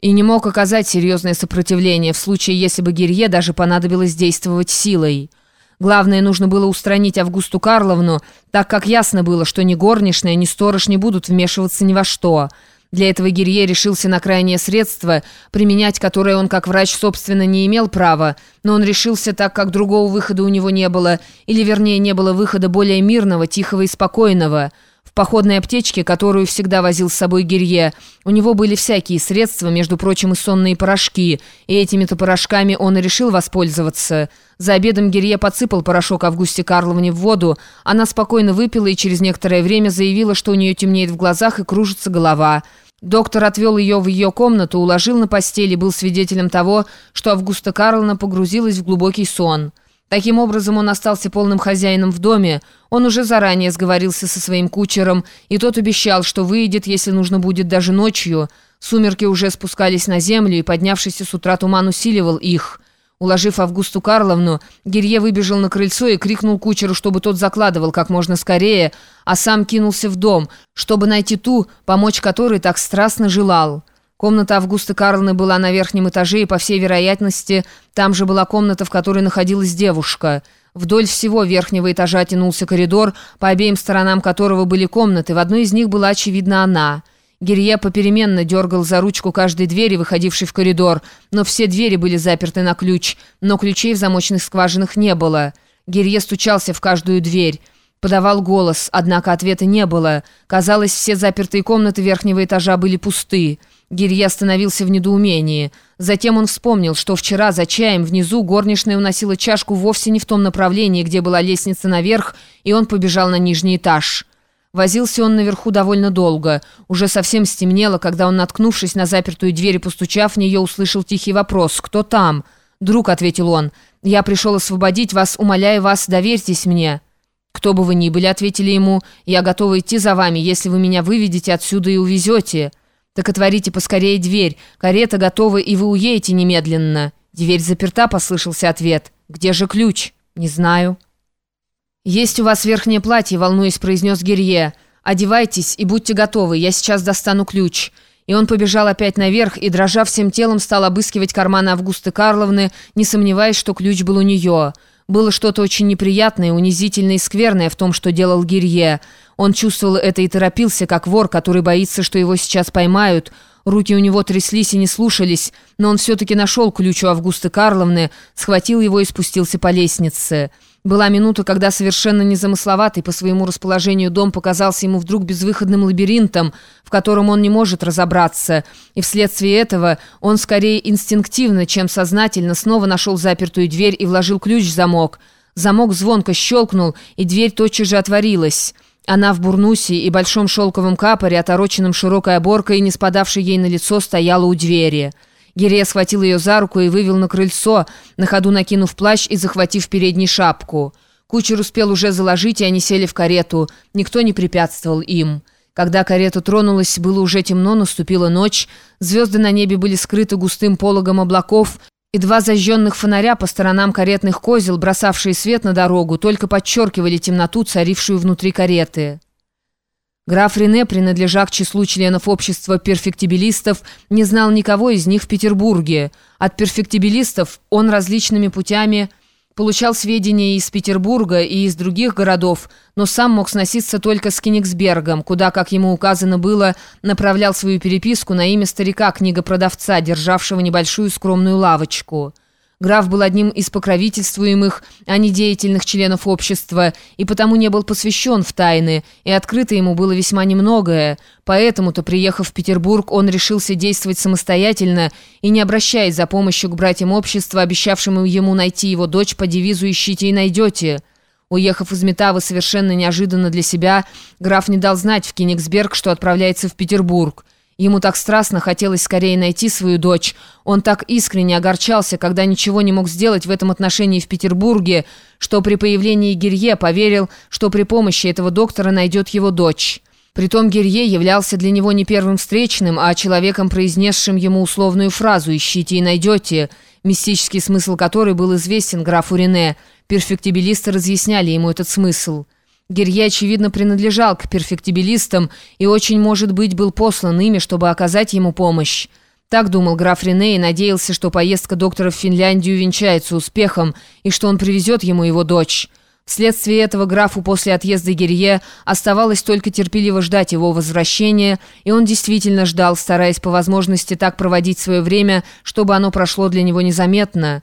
и не мог оказать серьезное сопротивление в случае, если бы Гирье даже понадобилось действовать силой. Главное, нужно было устранить Августу Карловну, так как ясно было, что ни горничная, ни сторож не будут вмешиваться ни во что. Для этого Гирье решился на крайнее средство, применять которое он как врач, собственно, не имел права, но он решился так, как другого выхода у него не было, или, вернее, не было выхода более мирного, тихого и спокойного – в походной аптечке, которую всегда возил с собой Гирье, у него были всякие средства, между прочим, и сонные порошки, и этими-то порошками он и решил воспользоваться. За обедом Гирье подсыпал порошок Августе Карловне в воду, она спокойно выпила и через некоторое время заявила, что у нее темнеет в глазах и кружится голова. Доктор отвел ее в ее комнату, уложил на постели был свидетелем того, что Августа Карловна погрузилась в глубокий сон. Таким образом, он остался полным хозяином в доме. Он уже заранее сговорился со своим кучером, и тот обещал, что выйдет, если нужно будет, даже ночью. Сумерки уже спускались на землю, и поднявшийся с утра туман усиливал их. Уложив Августу Карловну, Гирье выбежал на крыльцо и крикнул кучеру, чтобы тот закладывал как можно скорее, а сам кинулся в дом, чтобы найти ту, помочь которой так страстно желал. Комната Августы Карловны была на верхнем этаже, и, по всей вероятности, там же была комната, в которой находилась девушка. Вдоль всего верхнего этажа тянулся коридор, по обеим сторонам которого были комнаты. В одной из них была, очевидно, она. Гирье попеременно дергал за ручку каждой двери, выходившей в коридор, но все двери были заперты на ключ, но ключей в замочных скважинах не было. Гирье стучался в каждую дверь. Подавал голос, однако ответа не было. Казалось, все запертые комнаты верхнего этажа были пусты. Гирья остановился в недоумении. Затем он вспомнил, что вчера за чаем внизу горничная уносила чашку вовсе не в том направлении, где была лестница наверх, и он побежал на нижний этаж. Возился он наверху довольно долго. Уже совсем стемнело, когда он, наткнувшись на запертую дверь и постучав в нее, услышал тихий вопрос «Кто там?» «Друг», — ответил он, — «я пришел освободить вас, умоляю вас, доверьтесь мне». «Кто бы вы ни были», — ответили ему, — «я готова идти за вами, если вы меня выведете отсюда и увезете». «Так отворите поскорее дверь, карета готова, и вы уедете немедленно». «Дверь заперта», — послышался ответ. «Где же ключ?» «Не знаю». «Есть у вас верхнее платье», — волнуясь, произнес Герье. «Одевайтесь и будьте готовы, я сейчас достану ключ». И он побежал опять наверх и, дрожа всем телом, стал обыскивать карманы Августы Карловны, не сомневаясь, что ключ был у нее. Было что-то очень неприятное, унизительное и скверное в том, что делал Гирье. Он чувствовал это и торопился, как вор, который боится, что его сейчас поймают. Руки у него тряслись и не слушались, но он все-таки нашел ключ у Августы Карловны, схватил его и спустился по лестнице. Была минута, когда совершенно незамысловатый по своему расположению дом показался ему вдруг безвыходным лабиринтом, в котором он не может разобраться, и вследствие этого он скорее инстинктивно, чем сознательно снова нашел запертую дверь и вложил ключ в замок. Замок звонко щелкнул, и дверь тотчас же отворилась. Она в бурнусе и большом шелковом капоре, отороченном широкой оборкой не спадавшей ей на лицо, стояла у двери. Гирея схватил ее за руку и вывел на крыльцо, на ходу накинув плащ и захватив передней шапку. Кучер успел уже заложить, и они сели в карету. Никто не препятствовал им. Когда карета тронулась, было уже темно, наступила ночь. Звезды на небе были скрыты густым пологом облаков, и два зажженных фонаря по сторонам каретных козел, бросавшие свет на дорогу, только подчеркивали темноту, царившую внутри кареты. Граф Рене, принадлежа к числу членов общества перфектибилистов, не знал никого из них в Петербурге. От перфектибилистов он различными путями получал сведения из Петербурга и из других городов, но сам мог сноситься только с Кенигсбергом, куда, как ему указано было, направлял свою переписку на имя старика-книгопродавца, державшего небольшую скромную лавочку. Граф был одним из покровительствуемых, а не деятельных членов общества, и потому не был посвящен в тайны, и открыто ему было весьма немногое. Поэтому-то, приехав в Петербург, он решился действовать самостоятельно и, не обращаясь за помощью к братьям общества, обещавшим ему найти его дочь по девизу «Ищите и найдете». Уехав из Метавы совершенно неожиданно для себя, граф не дал знать в Кенигсберг, что отправляется в Петербург. Ему так страстно хотелось скорее найти свою дочь. Он так искренне огорчался, когда ничего не мог сделать в этом отношении в Петербурге, что при появлении Гирье поверил, что при помощи этого доктора найдет его дочь. Притом Гирье являлся для него не первым встречным, а человеком, произнесшим ему условную фразу «ищите и найдете», мистический смысл которой был известен графу Рене. Перфектибилисты разъясняли ему этот смысл. Герье, очевидно, принадлежал к перфектибилистам и очень, может быть, был послан ими, чтобы оказать ему помощь. Так думал граф Рене и надеялся, что поездка доктора в Финляндию венчается успехом и что он привезет ему его дочь. Вследствие этого графу после отъезда Герье оставалось только терпеливо ждать его возвращения, и он действительно ждал, стараясь по возможности так проводить свое время, чтобы оно прошло для него незаметно.